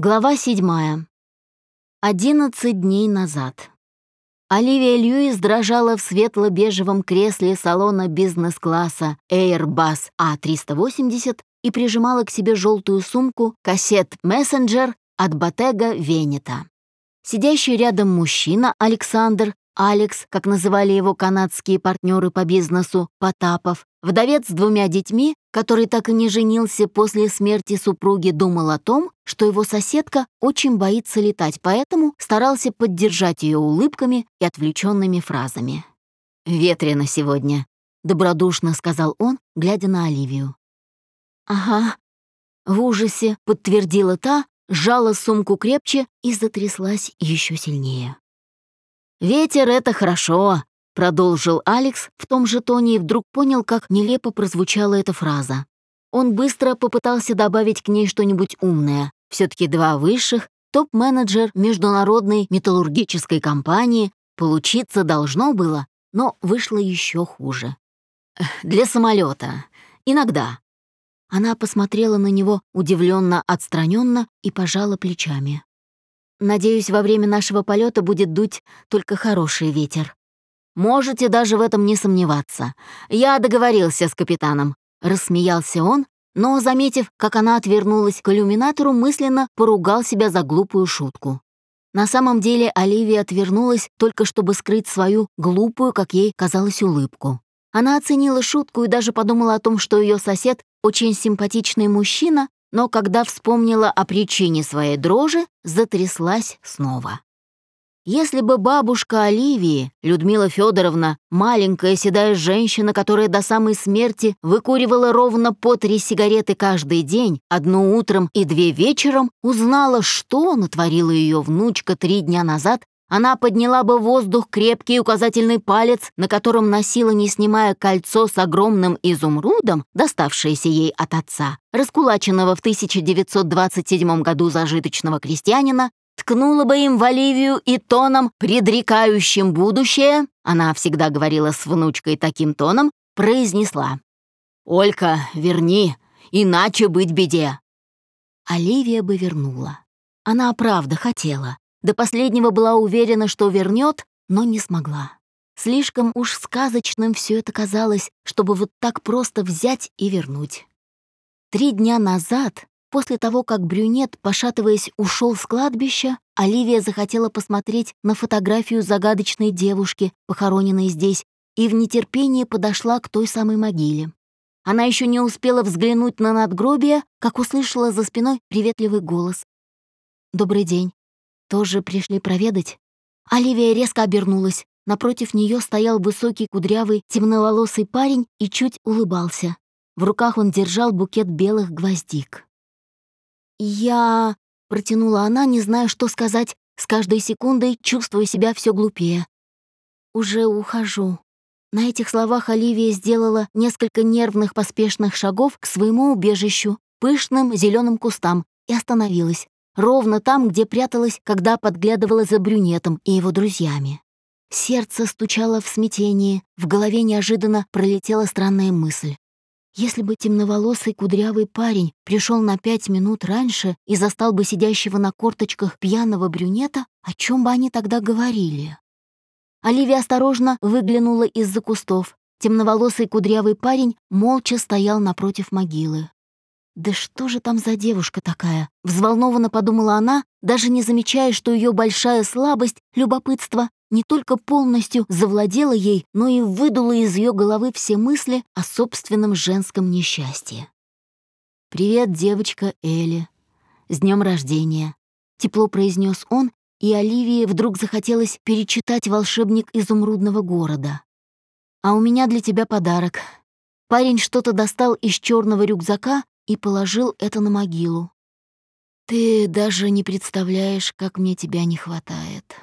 Глава седьмая. Одиннадцать дней назад. Оливия Льюис дрожала в светло-бежевом кресле салона бизнес-класса Airbus A380 и прижимала к себе желтую сумку кассет «Мессенджер» от Ботега Венета. Сидящий рядом мужчина Александр, Алекс, как называли его канадские партнеры по бизнесу, Потапов, вдовец с двумя детьми, который так и не женился после смерти супруги, думал о том, что его соседка очень боится летать, поэтому старался поддержать ее улыбками и отвлеченными фразами. «Ветрено сегодня», — добродушно сказал он, глядя на Оливию. «Ага», — в ужасе подтвердила та, сжала сумку крепче и затряслась еще сильнее. «Ветер — это хорошо», — продолжил Алекс в том же тоне и вдруг понял, как нелепо прозвучала эта фраза. Он быстро попытался добавить к ней что-нибудь умное. все таки два высших, топ-менеджер международной металлургической компании, получиться должно было, но вышло еще хуже. «Для самолета. Иногда». Она посмотрела на него удивленно, отстраненно и пожала плечами. Надеюсь, во время нашего полета будет дуть только хороший ветер. Можете даже в этом не сомневаться. Я договорился с капитаном. Рассмеялся он, но, заметив, как она отвернулась к иллюминатору, мысленно поругал себя за глупую шутку. На самом деле Оливия отвернулась только чтобы скрыть свою глупую, как ей казалось, улыбку. Она оценила шутку и даже подумала о том, что ее сосед очень симпатичный мужчина, но когда вспомнила о причине своей дрожи, затряслась снова. Если бы бабушка Оливии, Людмила Федоровна, маленькая седая женщина, которая до самой смерти выкуривала ровно по три сигареты каждый день, одну утром и две вечером, узнала, что натворила ее внучка три дня назад, она подняла бы в воздух крепкий указательный палец, на котором носила, не снимая кольцо с огромным изумрудом, доставшееся ей от отца, раскулаченного в 1927 году зажиточного крестьянина, ткнула бы им в Оливию и тоном, предрекающим будущее, она всегда говорила с внучкой таким тоном, произнесла «Олька, верни, иначе быть беде». Оливия бы вернула. Она правда хотела. До последнего была уверена, что вернет, но не смогла. Слишком уж сказочным все это казалось, чтобы вот так просто взять и вернуть. Три дня назад, после того, как брюнет, пошатываясь, ушел с кладбища, Оливия захотела посмотреть на фотографию загадочной девушки, похороненной здесь, и в нетерпении подошла к той самой могиле. Она еще не успела взглянуть на надгробие, как услышала за спиной приветливый голос. «Добрый день тоже пришли проведать?» Оливия резко обернулась. Напротив нее стоял высокий, кудрявый, темноволосый парень и чуть улыбался. В руках он держал букет белых гвоздик. «Я...» — протянула она, не зная, что сказать, с каждой секундой чувствуя себя все глупее. «Уже ухожу». На этих словах Оливия сделала несколько нервных поспешных шагов к своему убежищу, пышным зеленым кустам, и остановилась ровно там, где пряталась, когда подглядывала за брюнетом и его друзьями. Сердце стучало в смятении, в голове неожиданно пролетела странная мысль. Если бы темноволосый кудрявый парень пришел на пять минут раньше и застал бы сидящего на корточках пьяного брюнета, о чем бы они тогда говорили? Оливия осторожно выглянула из-за кустов. Темноволосый кудрявый парень молча стоял напротив могилы. «Да что же там за девушка такая?» — взволнованно подумала она, даже не замечая, что ее большая слабость, любопытство, не только полностью завладела ей, но и выдула из ее головы все мысли о собственном женском несчастье. «Привет, девочка Элли. С днем рождения!» — тепло произнес он, и Оливии вдруг захотелось перечитать «Волшебник изумрудного города». «А у меня для тебя подарок». Парень что-то достал из черного рюкзака и положил это на могилу. «Ты даже не представляешь, как мне тебя не хватает».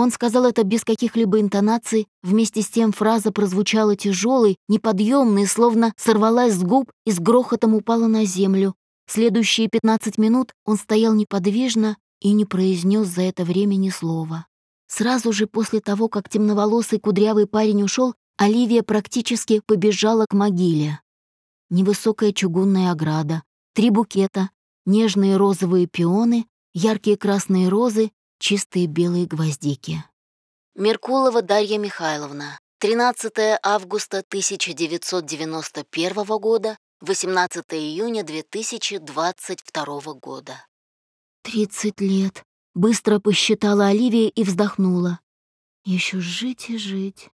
Он сказал это без каких-либо интонаций, вместе с тем фраза прозвучала тяжелой, неподъемной, словно сорвалась с губ и с грохотом упала на землю. Следующие 15 минут он стоял неподвижно и не произнес за это время ни слова. Сразу же после того, как темноволосый кудрявый парень ушел, Оливия практически побежала к могиле невысокая чугунная ограда, три букета, нежные розовые пионы яркие красные розы, чистые белые гвоздики. Меркулова Дарья Михайловна. 13 августа 1991 года, 18 июня 2022 года. «Тридцать лет», — быстро посчитала Оливия и вздохнула. Еще жить и жить».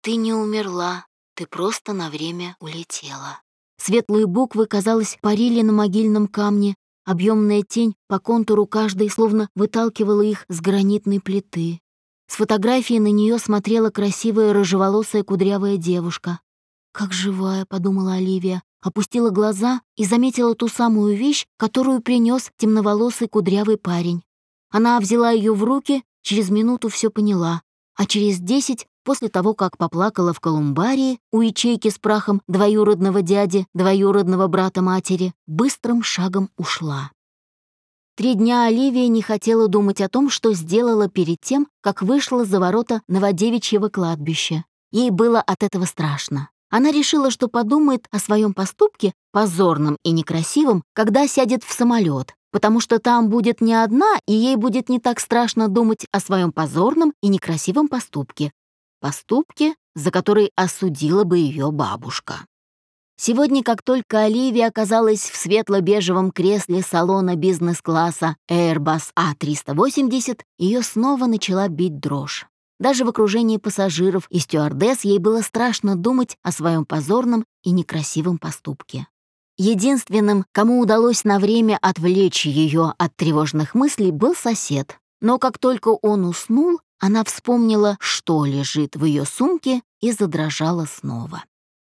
«Ты не умерла, ты просто на время улетела». Светлые буквы, казалось, парили на могильном камне, объемная тень по контуру каждой словно выталкивала их с гранитной плиты. С фотографии на нее смотрела красивая рыжеволосая кудрявая девушка. «Как живая», — подумала Оливия, опустила глаза и заметила ту самую вещь, которую принес темноволосый кудрявый парень. Она взяла ее в руки, через минуту все поняла, а через десять после того, как поплакала в колумбарии у ячейки с прахом двоюродного дяди, двоюродного брата матери, быстрым шагом ушла. Три дня Оливия не хотела думать о том, что сделала перед тем, как вышла за ворота Новодевичьего кладбища. Ей было от этого страшно. Она решила, что подумает о своем поступке, позорном и некрасивом, когда сядет в самолет, потому что там будет не одна, и ей будет не так страшно думать о своем позорном и некрасивом поступке, Поступки, за которые осудила бы ее бабушка. Сегодня, как только Оливия оказалась в светло-бежевом кресле салона бизнес-класса Airbus A380, ее снова начала бить дрожь. Даже в окружении пассажиров и стюардесс ей было страшно думать о своем позорном и некрасивом поступке. Единственным, кому удалось на время отвлечь ее от тревожных мыслей, был сосед. Но как только он уснул, она вспомнила, что лежит в ее сумке, и задрожала снова.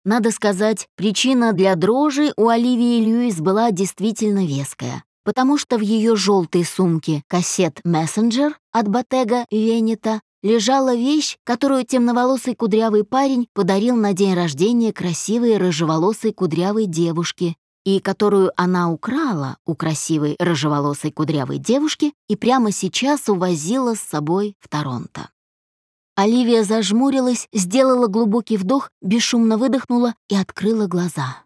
Надо сказать, причина для дрожи у Оливии Льюис была действительно веская, потому что в ее желтой сумке кассет «Мессенджер» от Ботега Венета лежала вещь, которую темноволосый кудрявый парень подарил на день рождения красивой рыжеволосой кудрявой девушке, и которую она украла у красивой рыжеволосой кудрявой девушки и прямо сейчас увозила с собой в Торонто. Оливия зажмурилась, сделала глубокий вдох, бесшумно выдохнула и открыла глаза.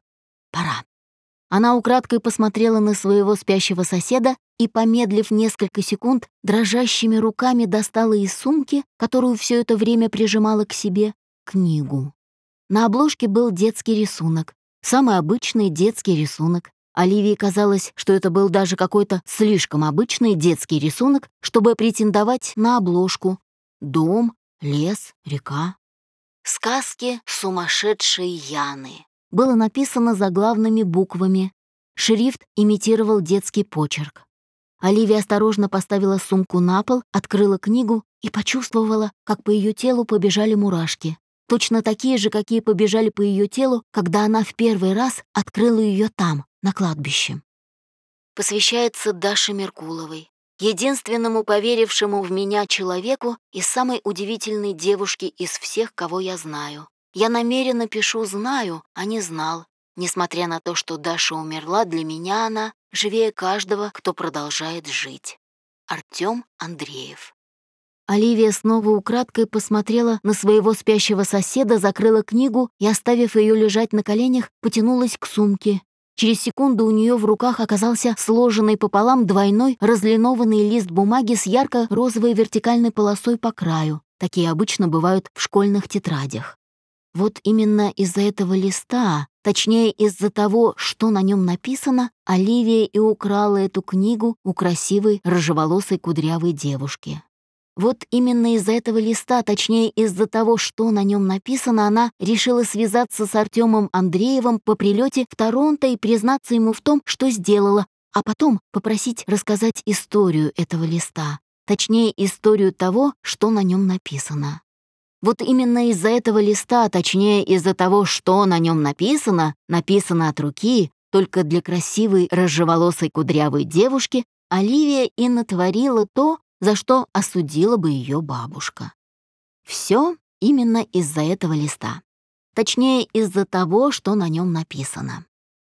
Пора. Она украдкой посмотрела на своего спящего соседа и, помедлив несколько секунд, дрожащими руками достала из сумки, которую все это время прижимала к себе, книгу. На обложке был детский рисунок, Самый обычный детский рисунок. Оливии казалось, что это был даже какой-то слишком обычный детский рисунок, чтобы претендовать на обложку. Дом, лес, река. «Сказки сумасшедшей Яны» было написано заглавными буквами. Шрифт имитировал детский почерк. Оливия осторожно поставила сумку на пол, открыла книгу и почувствовала, как по ее телу побежали мурашки точно такие же, какие побежали по ее телу, когда она в первый раз открыла ее там, на кладбище. Посвящается Даше Меркуловой, единственному поверившему в меня человеку и самой удивительной девушке из всех, кого я знаю. Я намеренно пишу «знаю», а не «знал», несмотря на то, что Даша умерла, для меня она живее каждого, кто продолжает жить. Артём Андреев Оливия снова украдкой посмотрела на своего спящего соседа, закрыла книгу и, оставив ее лежать на коленях, потянулась к сумке. Через секунду у нее в руках оказался сложенный пополам двойной разлинованный лист бумаги с ярко-розовой вертикальной полосой по краю. Такие обычно бывают в школьных тетрадях. Вот именно из-за этого листа, точнее из-за того, что на нем написано, Оливия и украла эту книгу у красивой рыжеволосой кудрявой девушки. Вот именно из-за этого листа, точнее из-за того, что на нем написано, она решила связаться с Артемом Андреевым по прилете в Торонто и признаться ему в том, что сделала, а потом попросить рассказать историю этого листа, точнее историю того, что на нем написано. Вот именно из-за этого листа, точнее из-за того, что на нем написано, написано от руки, только для красивой рыжеволосой кудрявой девушки, Оливия и натворила то, за что осудила бы ее бабушка. Все именно из-за этого листа. Точнее, из-за того, что на нем написано.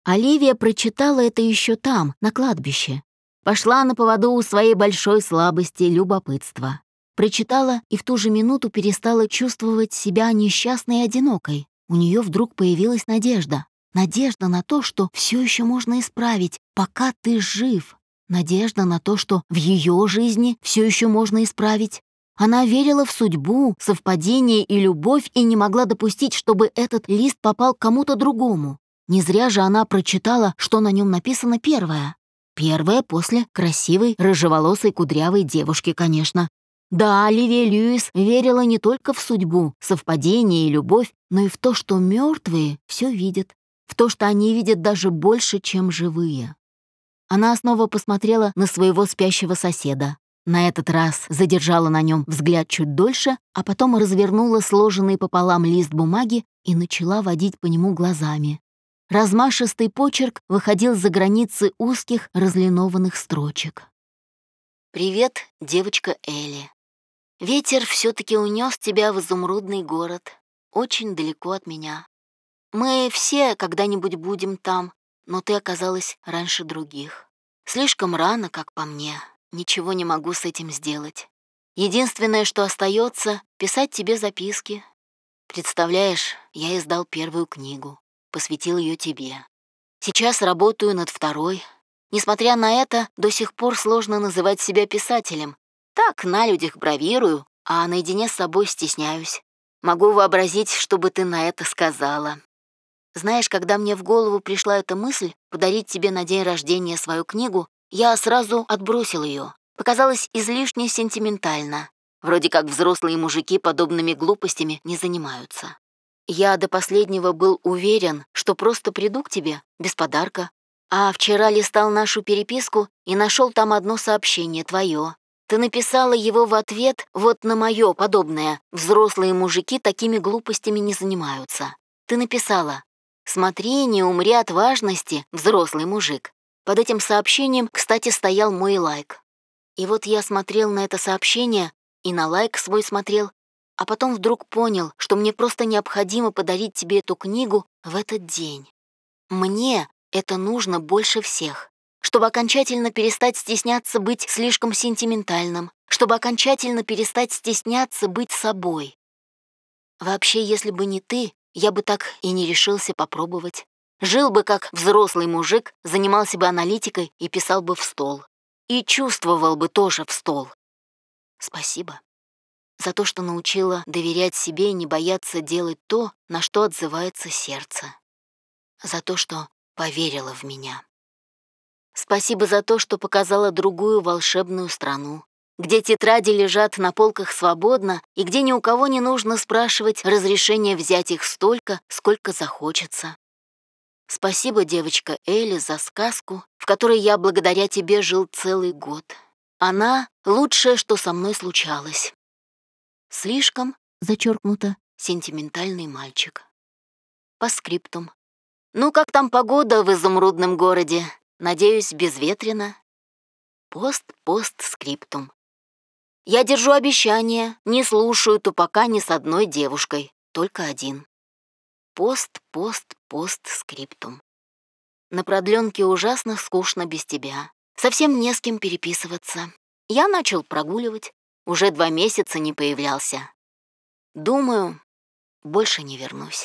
Оливия прочитала это еще там, на кладбище. Пошла на поводу у своей большой слабости любопытства. Прочитала и в ту же минуту перестала чувствовать себя несчастной и одинокой. У нее вдруг появилась надежда. Надежда на то, что все еще можно исправить, пока ты жив, надежда на то, что в ее жизни все еще можно исправить. Она верила в судьбу, совпадение и любовь и не могла допустить, чтобы этот лист попал кому-то другому. Не зря же она прочитала, что на нем написано первое. Первое после красивой, рыжеволосой, кудрявой девушки, конечно. Да, Оливия Льюис верила не только в судьбу, совпадение и любовь, но и в то, что мертвые все видят, в то, что они видят даже больше, чем живые. Она снова посмотрела на своего спящего соседа. На этот раз задержала на нем взгляд чуть дольше, а потом развернула сложенный пополам лист бумаги и начала водить по нему глазами. Размашистый почерк выходил за границы узких разлинованных строчек. «Привет, девочка Элли. Ветер все таки унес тебя в изумрудный город, очень далеко от меня. Мы все когда-нибудь будем там, но ты оказалась раньше других. Слишком рано, как по мне, Ничего не могу с этим сделать. Единственное, что остается, писать тебе записки. Представляешь, я издал первую книгу, посвятил ее тебе. Сейчас работаю над второй. Несмотря на это, до сих пор сложно называть себя писателем. Так, на людях бравирую, а наедине с собой стесняюсь. Могу вообразить, что бы ты на это сказала. Знаешь, когда мне в голову пришла эта мысль подарить тебе на день рождения свою книгу, я сразу отбросил ее. Показалось излишне сентиментально. Вроде как взрослые мужики подобными глупостями не занимаются. Я до последнего был уверен, что просто приду к тебе, без подарка. А вчера листал нашу переписку и нашел там одно сообщение твое. Ты написала его в ответ вот на мое подобное. Взрослые мужики такими глупостями не занимаются. Ты написала «Смотри, не умри от важности, взрослый мужик. Под этим сообщением, кстати, стоял мой лайк. И вот я смотрел на это сообщение и на лайк свой смотрел, а потом вдруг понял, что мне просто необходимо подарить тебе эту книгу в этот день. Мне это нужно больше всех, чтобы окончательно перестать стесняться быть слишком сентиментальным, чтобы окончательно перестать стесняться быть собой. Вообще, если бы не ты, я бы так и не решился попробовать. Жил бы как взрослый мужик, занимался бы аналитикой и писал бы в стол. И чувствовал бы тоже в стол. Спасибо за то, что научила доверять себе и не бояться делать то, на что отзывается сердце. За то, что поверила в меня. Спасибо за то, что показала другую волшебную страну, где тетради лежат на полках свободно и где ни у кого не нужно спрашивать разрешения взять их столько, сколько захочется. Спасибо, девочка Элли, за сказку, в которой я благодаря тебе жил целый год. Она — лучшее, что со мной случалось. Слишком, зачеркнуто, сентиментальный мальчик. По скриптум. Ну, как там погода в изумрудном городе? Надеюсь, безветренно. Пост-пост-скриптум. Я держу обещание, не слушаю тупака ни с одной девушкой, только один. Пост-пост-пост-скриптум. На продленке ужасно скучно без тебя. Совсем не с кем переписываться. Я начал прогуливать. Уже два месяца не появлялся. Думаю, больше не вернусь.